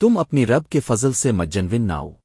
تم اپنی رب کے فضل سے مجنون نہ ہو۔